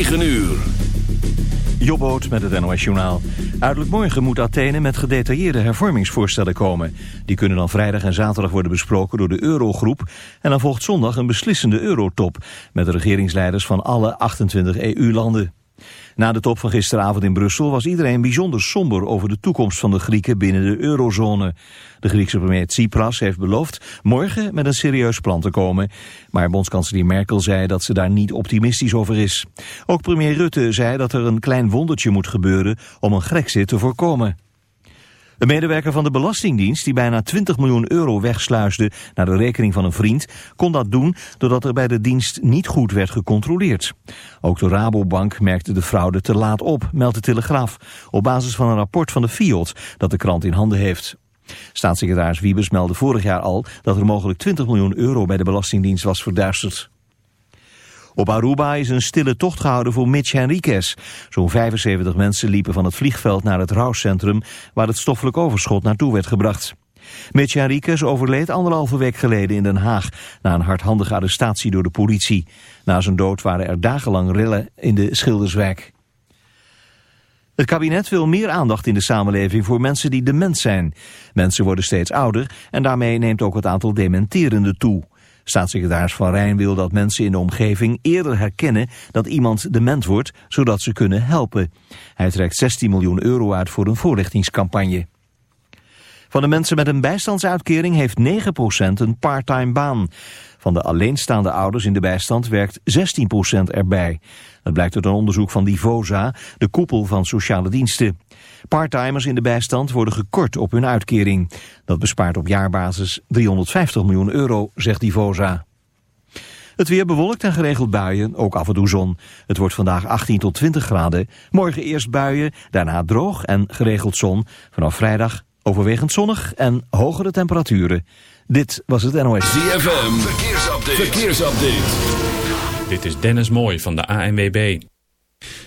9 uur. Jobboot met het NOS Journaal. Uiterlijk morgen moet Athene met gedetailleerde hervormingsvoorstellen komen. Die kunnen dan vrijdag en zaterdag worden besproken door de Eurogroep. En dan volgt zondag een beslissende Eurotop... met de regeringsleiders van alle 28 EU-landen. Na de top van gisteravond in Brussel was iedereen bijzonder somber over de toekomst van de Grieken binnen de eurozone. De Griekse premier Tsipras heeft beloofd morgen met een serieus plan te komen. Maar bondskanselier Merkel zei dat ze daar niet optimistisch over is. Ook premier Rutte zei dat er een klein wondertje moet gebeuren om een grexit te voorkomen. Een medewerker van de Belastingdienst die bijna 20 miljoen euro wegsluisde naar de rekening van een vriend, kon dat doen doordat er bij de dienst niet goed werd gecontroleerd. Ook de Rabobank merkte de fraude te laat op, meldt de Telegraaf, op basis van een rapport van de FIOD dat de krant in handen heeft. Staatssecretaris Wiebes meldde vorig jaar al dat er mogelijk 20 miljoen euro bij de Belastingdienst was verduisterd. Op Aruba is een stille tocht gehouden voor Mitch Henriquez. Zo'n 75 mensen liepen van het vliegveld naar het rouwcentrum... waar het stoffelijk overschot naartoe werd gebracht. Mitch Henriquez overleed anderhalve week geleden in Den Haag... na een hardhandige arrestatie door de politie. Na zijn dood waren er dagenlang rillen in de Schilderswijk. Het kabinet wil meer aandacht in de samenleving voor mensen die dement zijn. Mensen worden steeds ouder en daarmee neemt ook het aantal dementerenden toe. Staatssecretaris Van Rijn wil dat mensen in de omgeving eerder herkennen dat iemand dement wordt, zodat ze kunnen helpen. Hij trekt 16 miljoen euro uit voor een voorlichtingscampagne. Van de mensen met een bijstandsuitkering heeft 9% een parttime baan. Van de alleenstaande ouders in de bijstand werkt 16% erbij. Dat blijkt uit een onderzoek van Divosa, de koepel van sociale diensten. Parttimers in de bijstand worden gekort op hun uitkering. Dat bespaart op jaarbasis 350 miljoen euro, zegt Divosa. Het weer bewolkt en geregeld buien, ook af en toe zon. Het wordt vandaag 18 tot 20 graden. Morgen eerst buien, daarna droog en geregeld zon. Vanaf vrijdag overwegend zonnig en hogere temperaturen. Dit was het NOS. ZFM, verkeersupdate. verkeersupdate. Dit is Dennis Mooij van de ANWB.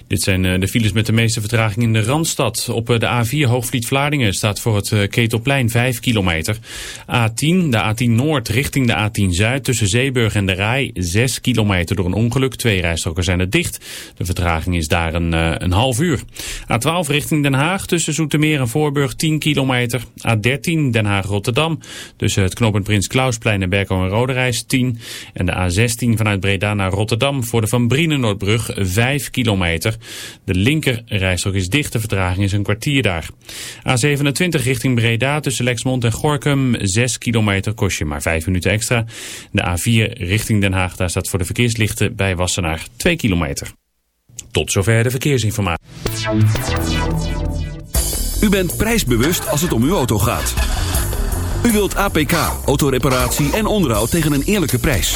Dit zijn eh, de files met de meeste vertraging in de Randstad. Op eh, de A4 Hoogvliet-Vlaardingen staat voor het eh, Ketelplein 5 kilometer. A10, de A10 Noord richting de A10 Zuid tussen Zeeburg en de Rij 6 kilometer door een ongeluk. Twee rijstroken zijn er dicht. De vertraging is daar een, een half uur. A12 richting Den Haag tussen Zoetermeer en Voorburg 10 kilometer. A13 Den Haag-Rotterdam tussen het knooppunt Prins Klausplein en Berko en Roderijs 10. En de A16 vanuit Breda naar Rotterdam voor de Van Brienen Noordbrug 5 kilometer. De linker rijstrook is dicht, de vertraging is een kwartier daar. A27 richting Breda tussen Lexmond en Gorkum, 6 kilometer kost je maar 5 minuten extra. De A4 richting Den Haag, daar staat voor de verkeerslichten bij Wassenaar 2 kilometer. Tot zover de verkeersinformatie. U bent prijsbewust als het om uw auto gaat. U wilt APK, autoreparatie en onderhoud tegen een eerlijke prijs.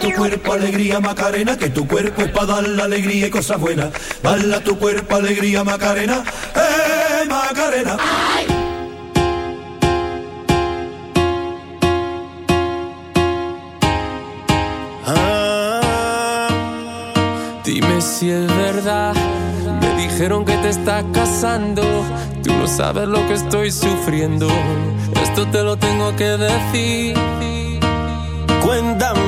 Tu cuerpo, alegría, Macarena, que tu cuerpo es para dar la alegría y cosas buenas. Baila tu cuerpo, alegría, Macarena, eh, Macarena. Ay. Dime si es verdad, me dijeron que te estás casando, tú no sabes lo que estoy sufriendo, esto te lo tengo que decir. Cuéntame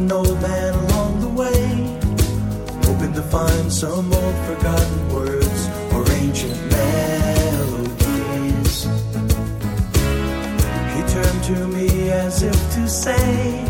an old man along the way, hoping to find some old forgotten words or ancient melodies. He turned to me as if to say,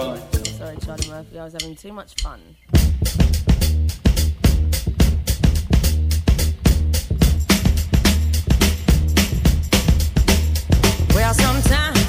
rolling. Sorry, Charlie Murphy, I was having too much fun. Well, sometimes.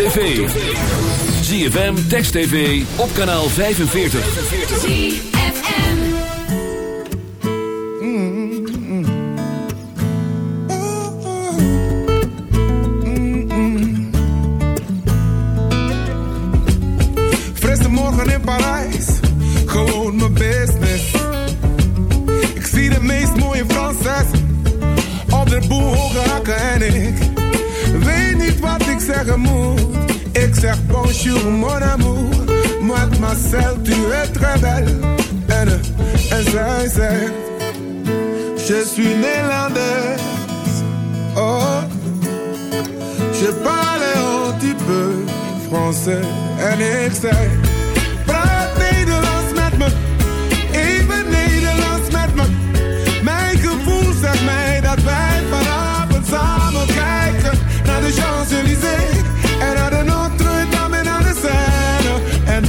Tv. ZFM, Text TV, op kanaal 45. Frisse morgen in Parijs, gewoon mijn business. Ik zie de meest mooie Franses op de boel hakken en ik wat ik zeggen moet. Ik zeg bonjour mon amour, mademoiselle tu es très belle. En, eh, en zij zegt, je suis néerlandaise. Oh, je parle un petit peu français. En ik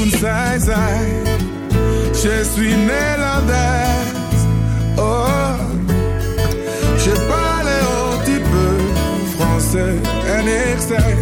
Toen zij je suis Nederlands. Oh, je parle un petit peu français. En ik zei,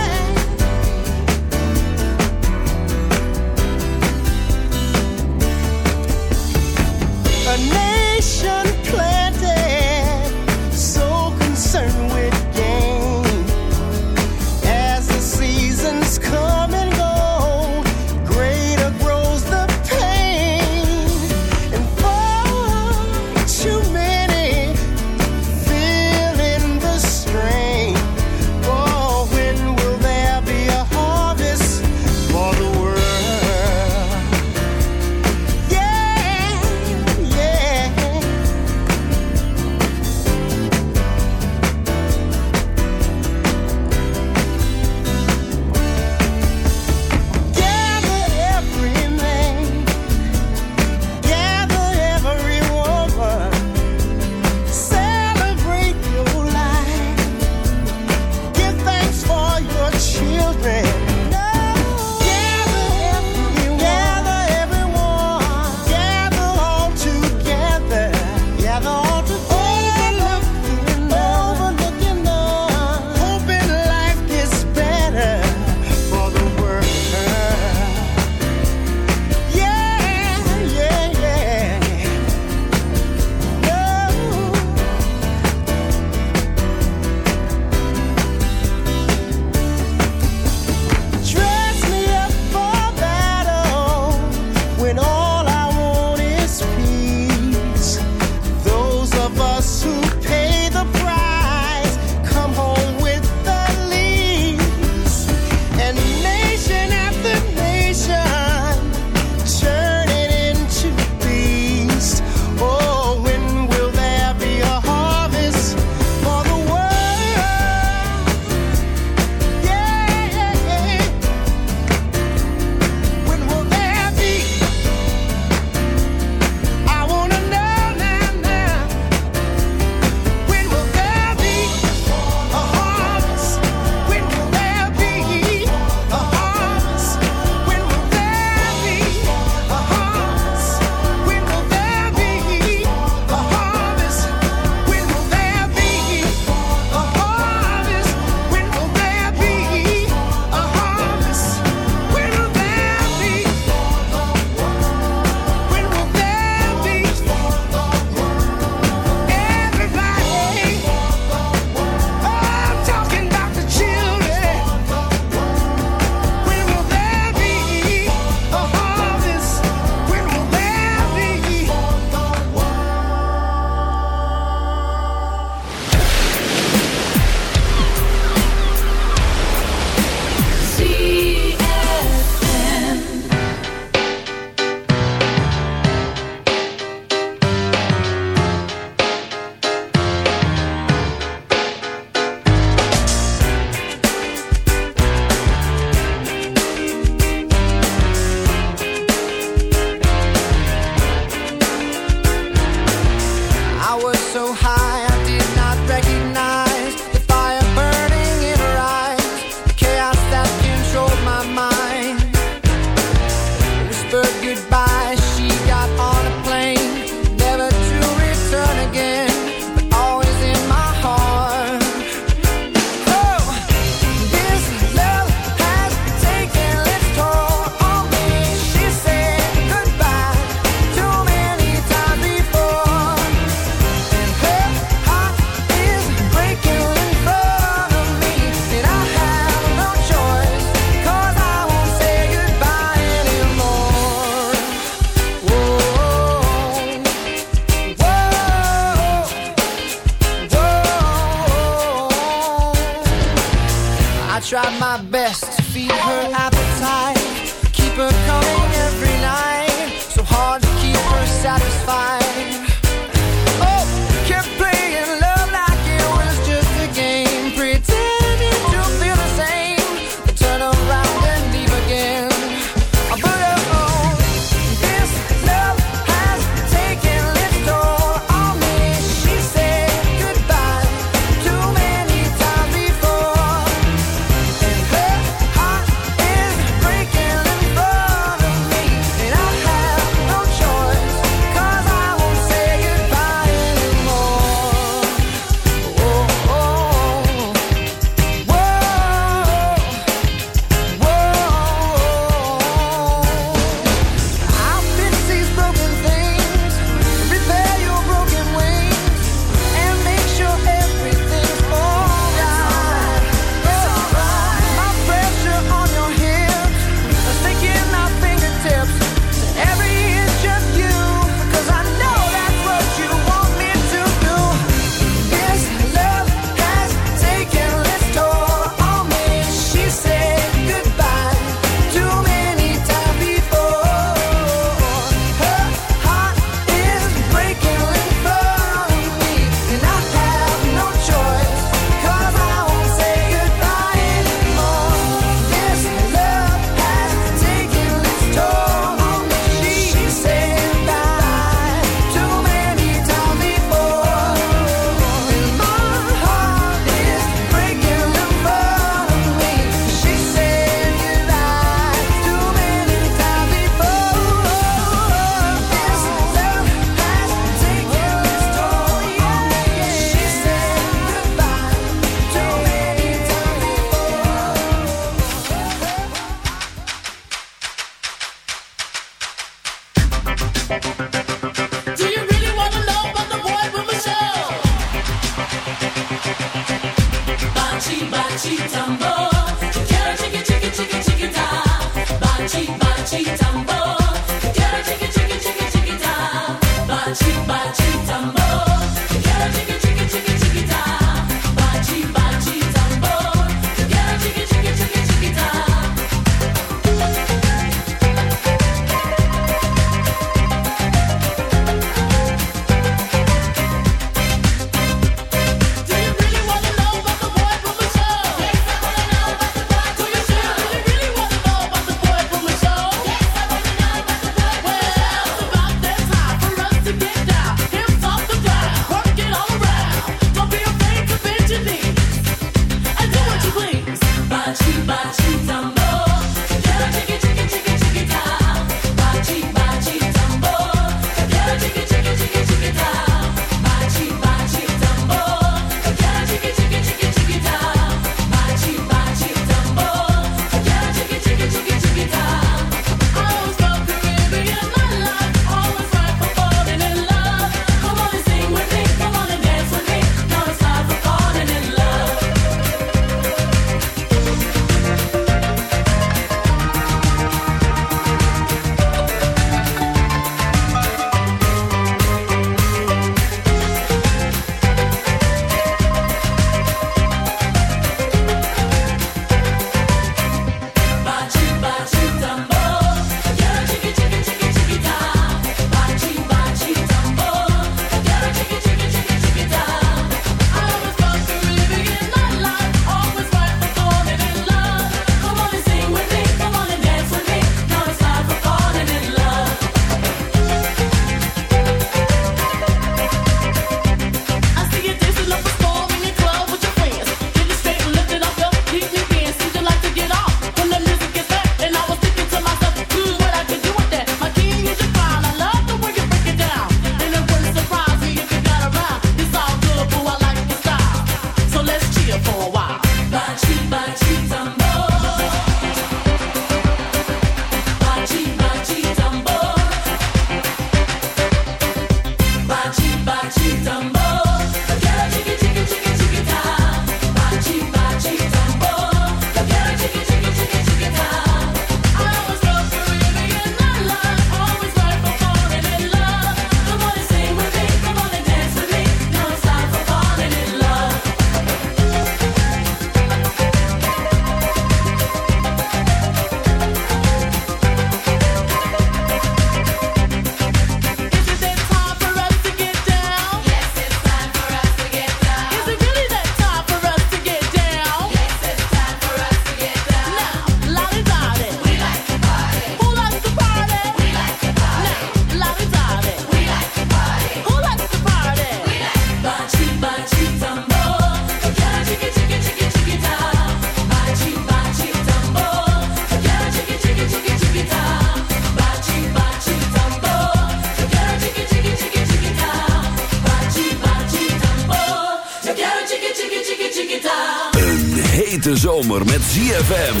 De zomer met ZFM.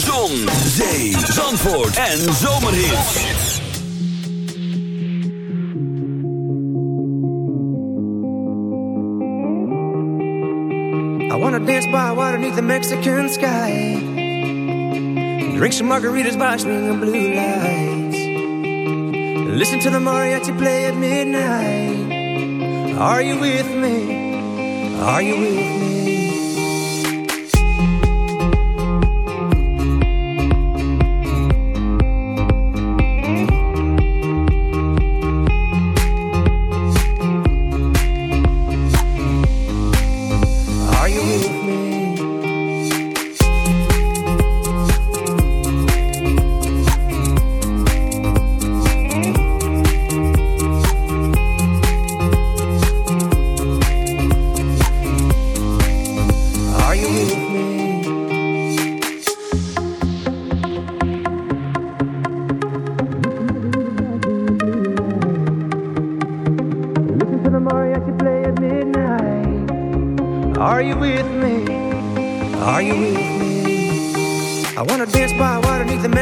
Zon, zee, zandvoort en zomerhit. I wanna dance by water neath the Mexican sky. Drink some margaritas by swing blue lights. Listen to the mariachi play at midnight. Are you with me? Are you with me?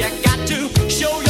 you got to show your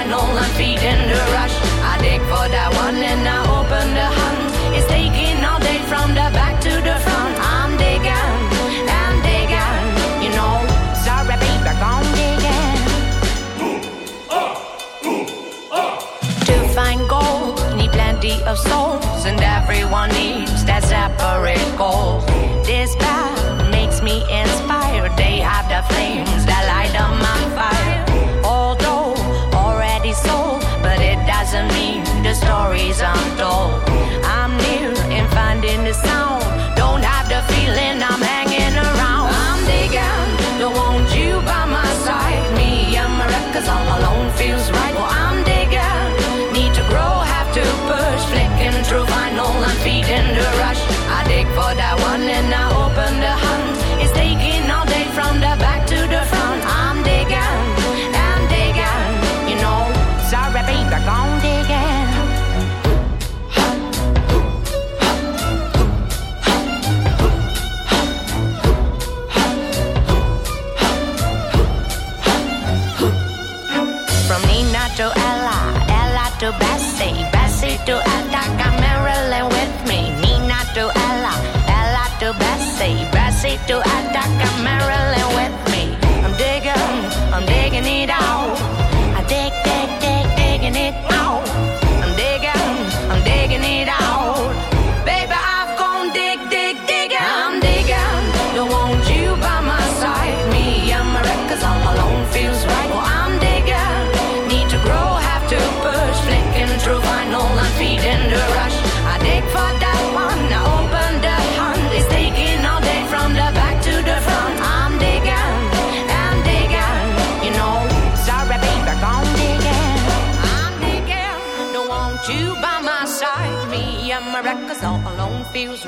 and feeding the rush. I dig for that one and I open the hunt. It's taking all day from the back to the front. I'm digging, I'm digging, you know. Sorry, baby, I'm digging. To find gold, need plenty of souls, and everyone needs that separate goal. Stories untold. I'm near in finding the sound. Don't have the feeling I'm hanging around. I'm digging, don't want you by my side. Me and all alone feels right.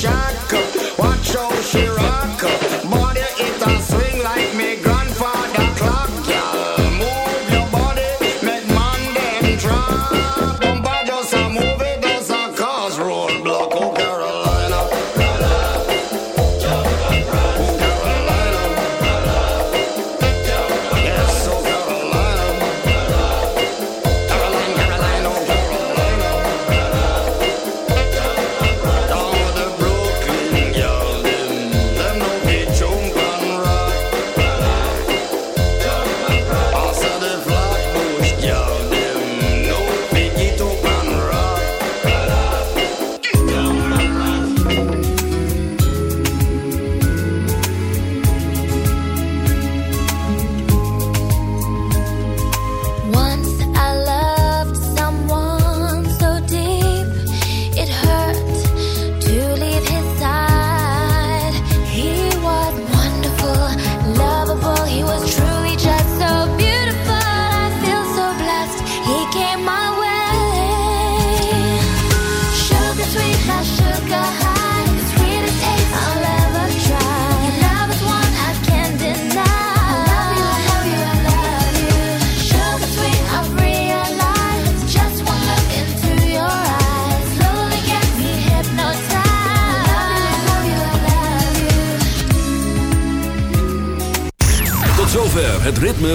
shark. Watch how she run.